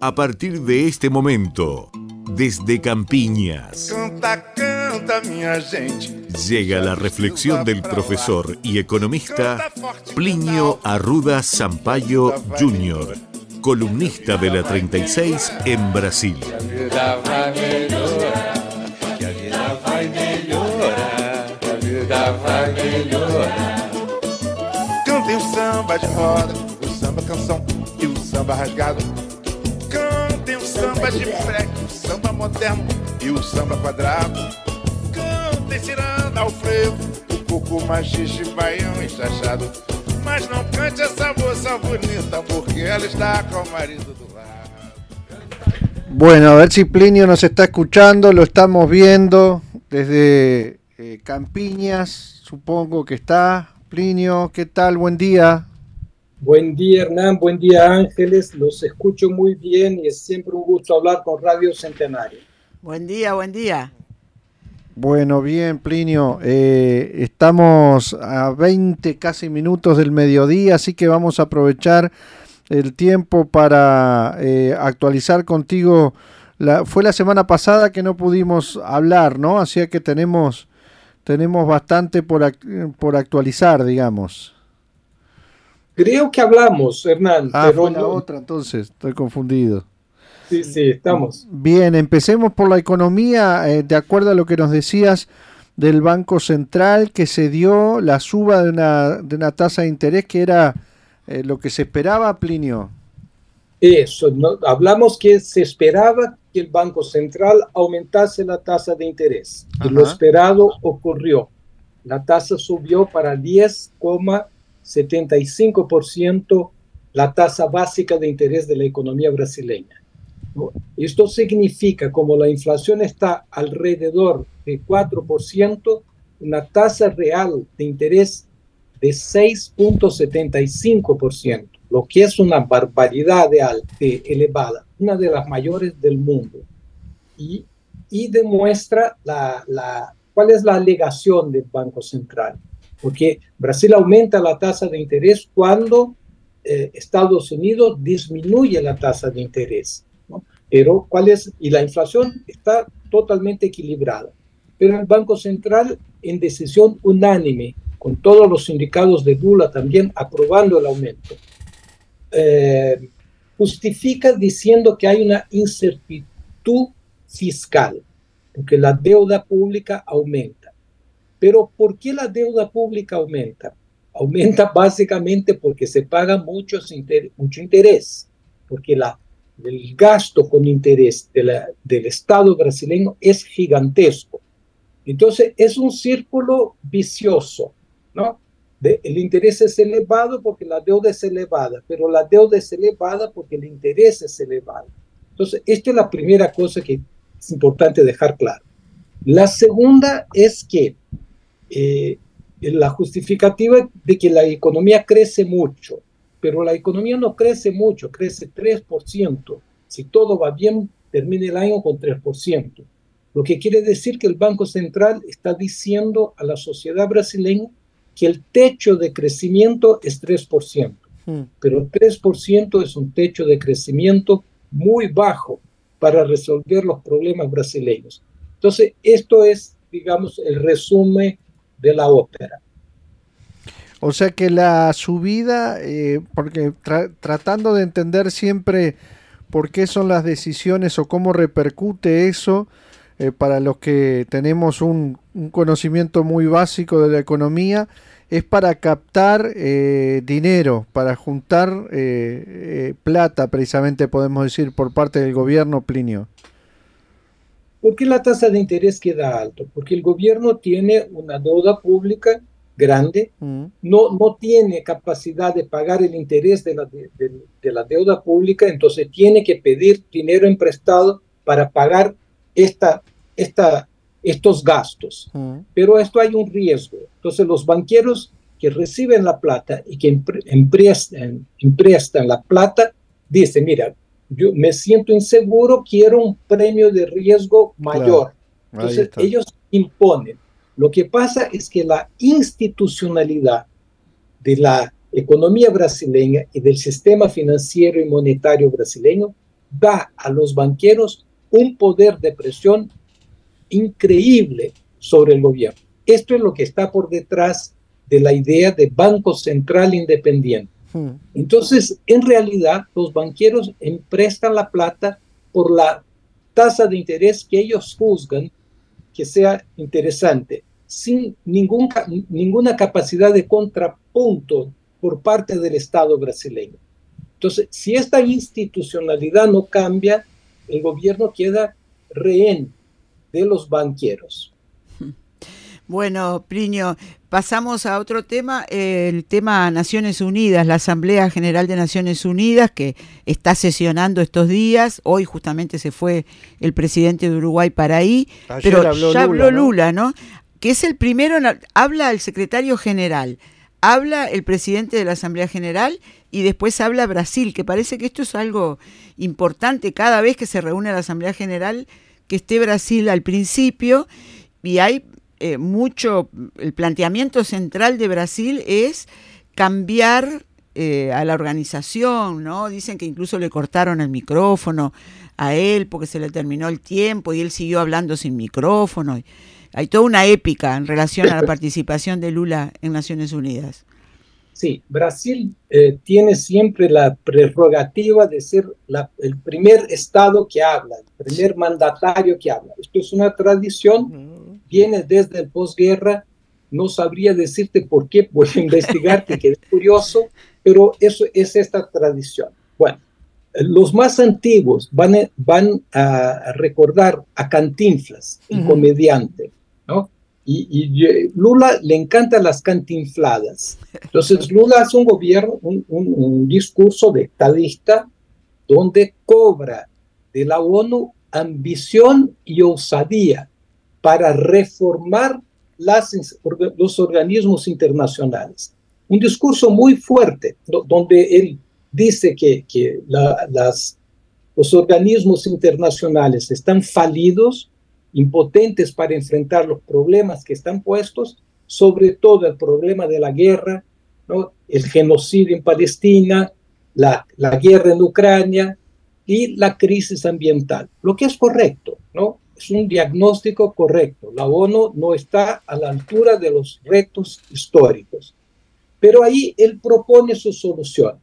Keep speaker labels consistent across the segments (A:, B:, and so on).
A: A partir de este momento, desde Campiñas,
B: Canta, canta, minha gente.
A: llega la reflexión del profesor y economista Plinio Arruda Sampaio Jr., columnista de la 36 en Brasil.
B: Cantem o samba de roda, o samba canção e o samba rasgado. Samba de samba moderno e o samba quadrado. Ciranda ao frevo, baião enxachado. Mas não cante essa moça bonita, porque ela está com o marido do.
C: Bueno, a ver si Plinio nos está escuchando, lo estamos viendo desde eh, Campiñas, supongo que está. Plinio, ¿qué tal? Buen día.
D: Buen día Hernán, buen día Ángeles, los escucho muy bien y es siempre un gusto hablar con Radio Centenario.
E: Buen día, buen día.
C: Bueno, bien, Plinio. eh, estamos a 20 casi minutos del mediodía, así que vamos a aprovechar el tiempo para eh, actualizar contigo. La, fue la semana pasada que no pudimos hablar, ¿no? Así que tenemos, tenemos bastante por, ac- por actualizar, digamos.
D: Creo que hablamos, Hernán,
C: Ah,
D: pero
C: fue la
D: no-
C: otra, entonces, estoy confundido.
D: sí, sí, estamos.
C: Bien, empecemos por la economía, eh, de acuerdo a lo que nos decías del Banco Central, que se dio la suba de una, de una tasa de interés que era eh, lo que se esperaba, Plinio.
D: Eso, ¿no? hablamos que se esperaba que el Banco Central aumentase la tasa de interés. Y lo
C: Ajá.
D: esperado ocurrió. La tasa subió para 10,75% la tasa básica de interés de la economía brasileña. Esto significa, como la inflación está alrededor de 4%, una tasa real de interés de 6.75%, lo que es una barbaridad de, al- de elevada, una de las mayores del mundo. Y, y demuestra la, la- cuál es la alegación del Banco Central, porque Brasil aumenta la tasa de interés cuando eh, Estados Unidos disminuye la tasa de interés. ¿no? Pero cuál es, y la inflación está totalmente equilibrada. Pero el Banco Central, en decisión unánime, con todos los sindicatos de Lula también aprobando el aumento, eh, justifica diciendo que hay una incertidumbre fiscal, porque la deuda pública aumenta. Pero ¿por qué la deuda pública aumenta? Aumenta básicamente porque se paga muchos inter- mucho interés, porque la, el gasto con interés de la- del Estado brasileño es gigantesco. Entonces es un círculo vicioso, ¿no? De- el interés es elevado porque la deuda es elevada, pero la deuda es elevada porque el interés es elevado. Entonces, esta es la primera cosa que es importante dejar claro. La segunda es que eh, la justificativa de que la economía crece mucho, pero la economía no crece mucho, crece 3%. Si todo va bien, termina el año con 3%. Lo que quiere decir que el Banco Central está diciendo a la sociedad brasileña que el techo de crecimiento es 3%,
C: Hmm.
D: pero 3% es un techo de crecimiento muy bajo para resolver los problemas brasileños. Entonces, esto es, digamos, el resumen de la ópera.
C: O sea que la subida, eh, porque tra- tratando de entender siempre por qué son las decisiones o cómo repercute eso, eh, para los que tenemos un, un conocimiento muy básico de la economía, es para captar eh, dinero, para juntar eh, eh, plata, precisamente podemos decir, por parte del gobierno, Plinio.
D: ¿Por qué la tasa de interés queda alto? Porque el gobierno tiene una deuda pública grande,
C: Mm.
D: no, no tiene capacidad de pagar el interés de la, de, de- de la deuda pública, entonces tiene que pedir dinero emprestado para pagar esta, esta, estos gastos.
C: Mm.
D: Pero esto hay un riesgo. Entonces los banqueros que reciben la plata y que empre- emprestan, emprestan la plata, dicen, mira, yo me siento inseguro, quiero un premio de riesgo mayor.
C: Ahí
D: Entonces ellos imponen. Lo que pasa es que la institucionalidad de la, economía brasileña y del sistema financiero y monetario brasileño da a los banqueros un poder de presión increíble sobre el gobierno. Esto es lo que está por detrás de la idea de Banco Central Independiente. Entonces, en realidad, los banqueros emprestan la plata por la tasa de interés que ellos juzgan que sea interesante, sin ningún, ninguna capacidad de contrapunto por parte del Estado brasileño. Entonces, si esta institucionalidad no cambia, el gobierno queda rehén de los banqueros.
E: Bueno, Plinio, pasamos a otro tema, el tema Naciones Unidas, la Asamblea General de Naciones Unidas que está sesionando estos días. Hoy justamente se fue el presidente de Uruguay para ahí, pero ya habló Lula, ¿no? Que es el primero, habla el secretario general, habla el presidente de la Asamblea General y después habla Brasil, que parece que esto es algo importante cada vez que se reúne la Asamblea General, que esté Brasil al principio y hay eh, mucho, el planteamiento central de Brasil es cambiar eh, a la organización, ¿no? Dicen que incluso le cortaron el micrófono a él porque se le terminó el tiempo y él siguió hablando sin micrófono. Hay toda una épica en relación a la participación de Lula en Naciones Unidas.
D: Sí, Brasil eh, tiene siempre la prerrogativa de ser el primer Estado que habla, el primer mandatario que habla. Esto es una tradición, viene desde el posguerra, no sabría decirte por qué, voy a investigarte, que es curioso, pero eso es esta tradición. Bueno, los más antiguos van, van a recordar a Cantinflas, el comediante, ¿no? Y, Lula le encantan las cantinfladas. Entonces Lula hace un gobierno, un, discurso de estadista donde cobra de la ONU ambición y osadía para reformar los organismos internacionales. Un discurso muy fuerte, donde él dice que, los organismos internacionales están falidos impotentes para enfrentar los problemas que están puestos, sobre todo el problema de la guerra, el genocidio en Palestina, la, la guerra en Ucrania y la crisis ambiental, lo que es correcto, ¿no? Es un diagnóstico correcto. La ONU no está a la altura de los retos históricos. Pero ahí él propone su solución,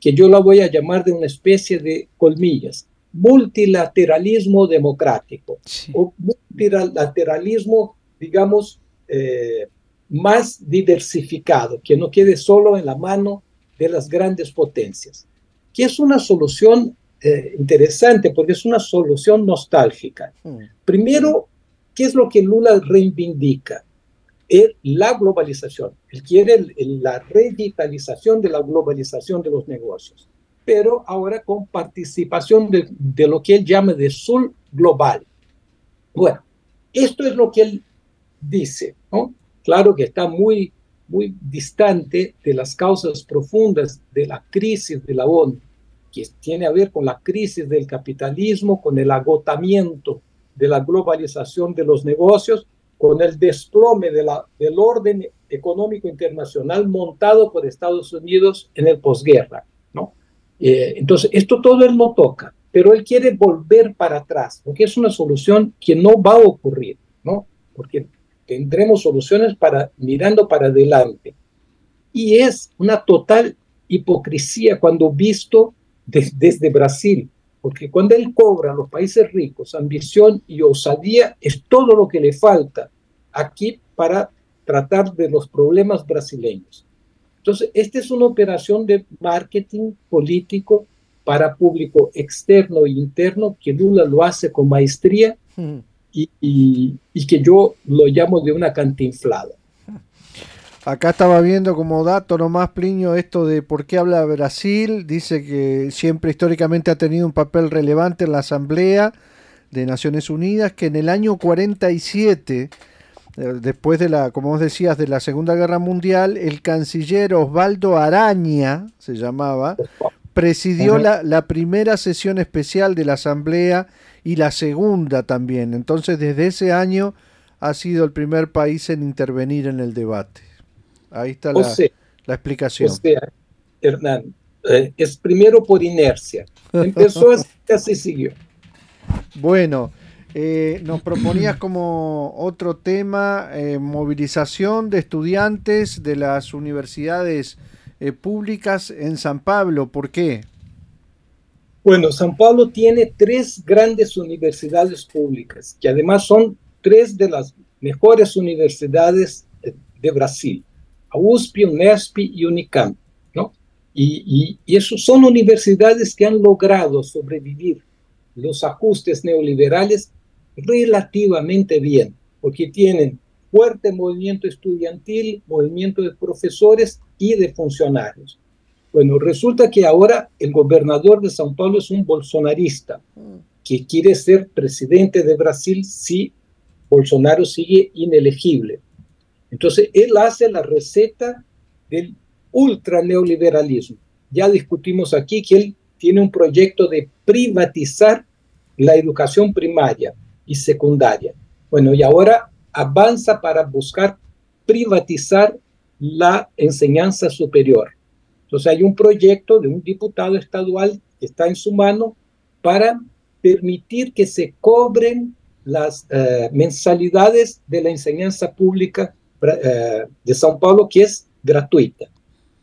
D: que yo la voy a llamar de una especie de colmillas multilateralismo democrático o multilateralismo, digamos, eh, más diversificado, que no quede solo en la mano de las grandes potencias, que es una solución eh, interesante porque es una solución nostálgica. Hmm. Primero, ¿qué es lo que Lula reivindica? la globalización. Él quiere la revitalización de la globalización de los negocios pero ahora con participación de, lo que él llama de sur global. Bueno, esto es lo que él dice, ¿no? Claro que está muy, muy distante de las causas profundas de la crisis de la ONU, que tiene a ver con la crisis del capitalismo, con el agotamiento de la globalización de los negocios, con el desplome de la, del orden económico internacional montado por Estados Unidos en el posguerra. Eh, entonces, esto todo él no toca, pero él quiere volver para atrás, porque es una solución que no va a ocurrir, ¿no? Porque tendremos soluciones para mirando para adelante. Y es una total hipocresía cuando visto desde Brasil, porque cuando él cobra a los países ricos ambición y osadía, es todo lo que le falta aquí para tratar de los problemas brasileños. Entonces, esta es una operación de marketing político para público externo e interno que Lula lo hace con maestría hmm. y, que yo lo llamo de una cantinflada.
C: Acá estaba viendo como dato nomás Plinio esto de por qué habla Brasil. Dice que siempre históricamente ha tenido un papel relevante en la Asamblea de Naciones Unidas, que en el año 47 eh, después de la, como vos decías, de la Segunda Guerra Mundial, el canciller Osvaldo Araña, se llamaba, presidió la, la, primera sesión especial de la Asamblea y la segunda también. Entonces, desde ese año ha sido el primer país en intervenir en el debate. Ahí está la, la explicación.
D: O sea, Hernán, eh, es primero por inercia. Empezó así, así siguió.
C: Bueno, eh, nos proponías como otro tema eh, movilización de estudiantes de las universidades públicas en San Pablo. ¿Por qué?
D: Bueno, San Pablo tiene tres grandes universidades públicas, que además son tres de las mejores universidades de Brasil, a USP, UNESP y UNICAMP, ¿no? Y, y, y son universidades que han logrado sobrevivir los ajustes neoliberales relativamente bien, porque tienen fuerte movimiento estudiantil, movimiento de profesores y de funcionarios. Bueno, resulta que ahora el gobernador de São Paulo es un bolsonarista que quiere ser presidente de Brasil si Bolsonaro sigue inelegible. Entonces, él hace la receta del ultra neoliberalismo. Ya discutimos aquí que él tiene un proyecto de privatizar la educación primaria y secundaria. Bueno, y ahora avanza para buscar privatizar la enseñanza superior. Entonces hay un proyecto de un diputado estadual que está en su mano para permitir que se cobren las eh, mensalidades de la enseñanza pública de São Paulo, que es gratuita.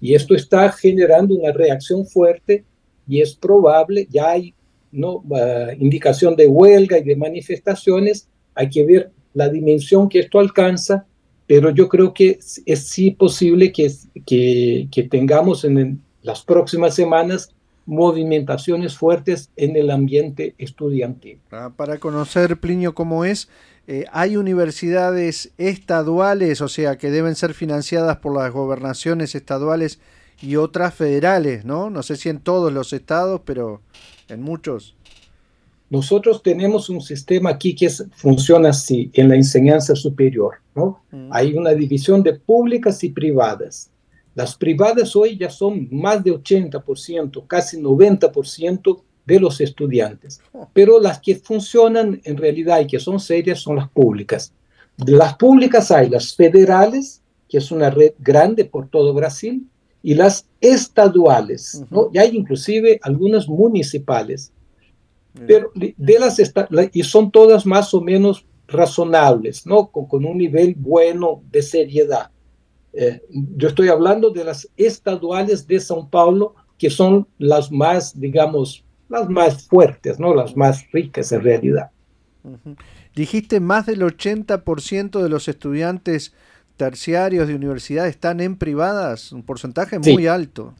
D: Y esto está generando una reacción fuerte y es probable, ya hay ¿no? Uh, indicación de huelga y de manifestaciones, hay que ver la dimensión que esto alcanza pero yo creo que es, sí posible que, que, tengamos en las próximas semanas movimentaciones fuertes en el ambiente estudiantil.
C: Ah, para conocer, Plinio, cómo es, eh, hay universidades estaduales, o sea, que deben ser financiadas por las gobernaciones estaduales y otras federales, ¿no? No sé si en todos los estados, pero en muchos.
D: Nosotros tenemos un sistema aquí que funciona así en la enseñanza superior, ¿no? Mm. Hay una división de públicas y privadas. Las privadas hoy ya son más de 80%, casi 90% de los estudiantes, pero las que funcionan en realidad y que son serias son las públicas. De las públicas hay las federales, que es una red grande por todo Brasil, y las estaduales, ¿no? Y hay inclusive algunas municipales. Pero de las y son todas más o menos razonables, ¿no? Con, un nivel bueno de seriedad. Eh, yo estoy hablando de las estaduales de São Paulo, que son las más, digamos, las más fuertes, ¿no? Las más ricas en realidad.
C: Dijiste más del 80% de los estudiantes terciarios de universidad están en privadas, un porcentaje muy alto.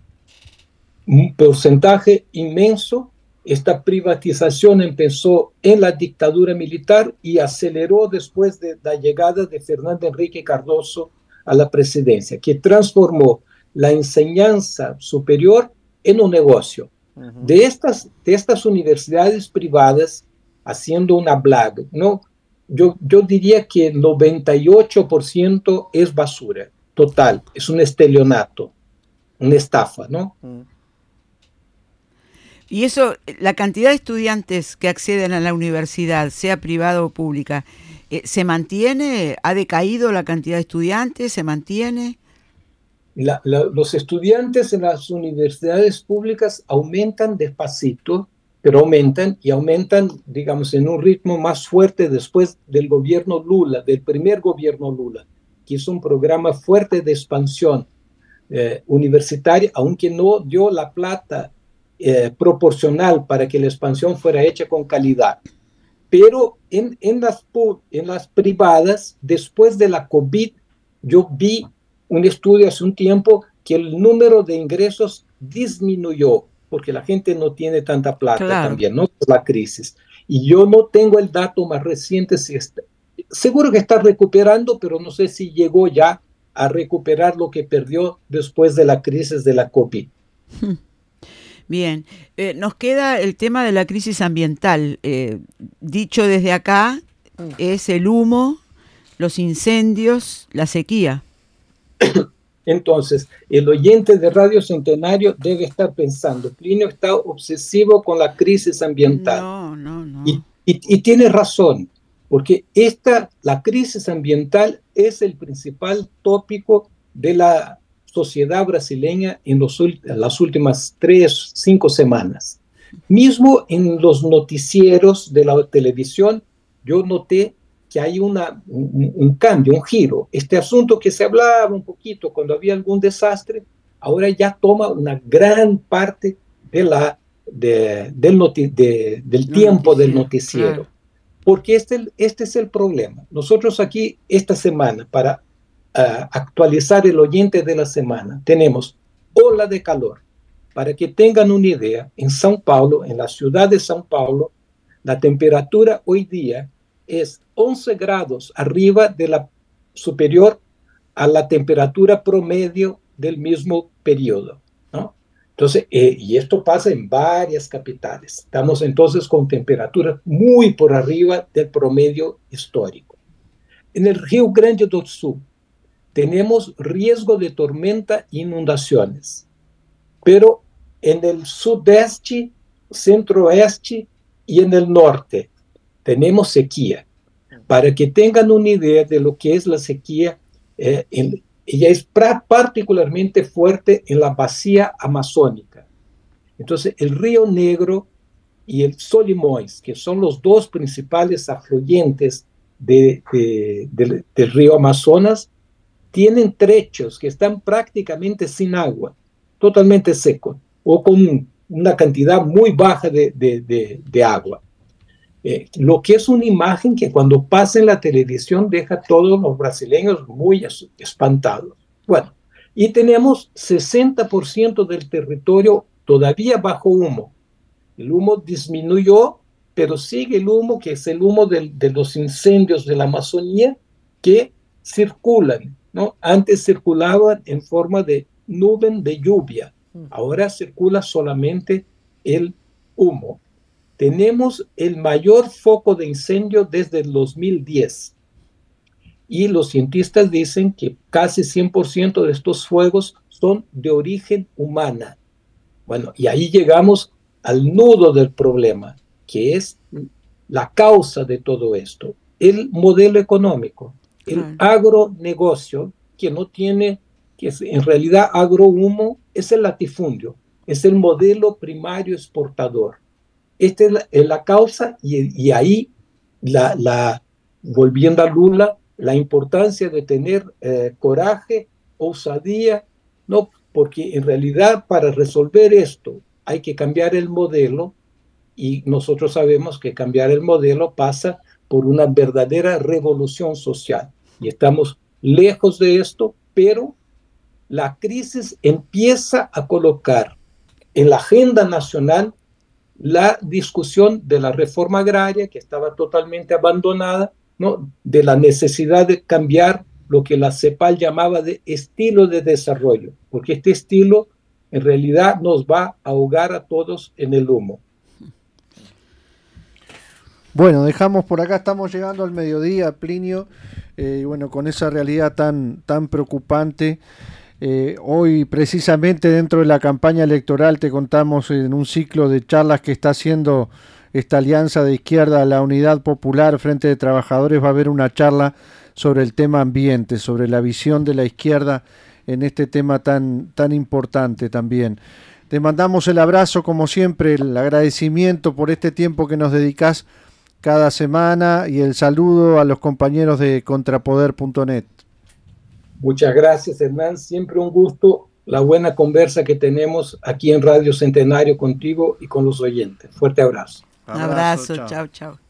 D: Un porcentaje inmenso esta privatización empezó en la dictadura militar y aceleró después de la llegada de Fernando Enrique Cardoso a la presidencia, que transformó la enseñanza superior en un negocio. De, estas, de estas universidades privadas, haciendo una blague, ¿no? Yo, yo diría que el 98% es basura, total, es un estelionato, una estafa, ¿no?
E: Y eso, la cantidad de estudiantes que acceden a la universidad, sea privada o pública, eh, ¿se mantiene? ¿Ha decaído la cantidad de estudiantes? ¿Se mantiene?
D: Los estudiantes en las universidades públicas aumentan despacito, pero aumentan y aumentan, digamos, en un ritmo más fuerte después del gobierno Lula, del primer gobierno Lula, que hizo un programa fuerte de expansión eh, universitaria, aunque no dio la plata eh, proporcional para que la expansión fuera hecha con calidad. Pero en, en, las, en las privadas, después de la COVID, yo vi un estudio hace un tiempo que el número de ingresos disminuyó porque la gente no tiene tanta plata también, ¿no? Por la crisis. Y yo no tengo el dato más reciente, si está, seguro que está recuperando, pero no sé si llegó ya a recuperar lo que perdió después de la crisis de la COVID.
E: Bien, eh, nos queda el tema de la crisis ambiental. Eh, dicho desde acá, mm. es el humo, los incendios, la sequía.
D: Entonces, el oyente de Radio Centenario debe estar pensando, Plinio está obsesivo con la crisis ambiental.
E: No, no, no.
D: Y, y, tiene razón, porque esta, la crisis ambiental es el principal tópico de la sociedad brasileña en los, las últimas tres, cinco semanas. Mismo en los noticieros de la televisión, yo noté que hay una, un, cambio, un giro. Este asunto que se hablaba un poquito cuando había algún desastre, ahora ya toma una gran parte de la, del, del tiempo del noticiero. Porque este, este es el problema. Nosotros aquí esta semana, para ah, actualizar el oyente de la semana, tenemos ola de calor. Para que tengan una idea, en São Paulo, en la ciudad de São Paulo, la temperatura hoy día es 11 grados arriba de la superior a la temperatura promedio del mismo periodo. ¿no? Entonces, eh, y esto pasa en varias capitales. Estamos entonces con temperaturas muy por arriba del promedio histórico. En el Río Grande do Sul tenemos riesgo de tormenta e inundaciones, pero en el sudeste, centro-oeste y en el norte tenemos sequía. Para que tengan una idea de lo que es la sequía, eh, ella es particularmente fuerte en la vacía amazónica. Entonces, el río Negro y el Solimões, que son los dos principales afluentes del río Amazonas, tienen trechos que están prácticamente sin agua, totalmente secos, o con una cantidad muy baja de agua. Eh, lo que es una imagen que cuando pasa en la televisión deja a todos los brasileños muy espantados. Bueno, y tenemos 60% del territorio todavía bajo humo. El humo disminuyó, pero sigue el humo, que es el humo de, de los incendios de la Amazonía, que circulan. ¿no? Antes circulaban en forma de nube de lluvia, mm. ahora circula solamente el humo tenemos el mayor foco de incendio desde el 2010. Y los cientistas dicen que casi 100% de estos fuegos son de origen humana. Bueno, y ahí llegamos al nudo del problema, que es la causa de todo esto, el modelo económico, el agronegocio, que no tiene, que en realidad agrohumo es el latifundio, es el modelo primario exportador. Esta es la, causa y, ahí, la, volviendo a Lula, la importancia de tener eh, coraje, osadía, no, porque en realidad para resolver esto hay que cambiar el modelo y nosotros sabemos que cambiar el modelo pasa por una verdadera revolución social. Y estamos lejos de esto, pero la crisis empieza a colocar en la agenda nacional la discusión de la reforma agraria que estaba totalmente abandonada, ¿no? de la necesidad de cambiar lo que la CEPAL llamaba de estilo de desarrollo, porque este estilo en realidad nos va a ahogar a todos en el humo.
C: Bueno, dejamos por acá, estamos llegando al mediodía, Plinio, eh, bueno, con esa realidad tan, tan preocupante. Eh, hoy precisamente dentro de la campaña electoral te contamos en un ciclo de charlas que está haciendo esta alianza de izquierda, la Unidad Popular Frente de Trabajadores, va a haber una charla sobre el tema ambiente, sobre la visión de la izquierda en este tema tan, tan importante también. Te mandamos el abrazo, como siempre, el agradecimiento por este tiempo que nos dedicas cada semana y el saludo a los compañeros de contrapoder.net.
D: Muchas gracias, Hernán. Siempre un gusto la buena conversa que tenemos aquí en Radio Centenario contigo y con los oyentes. Fuerte abrazo.
E: Un abrazo, chao, chao.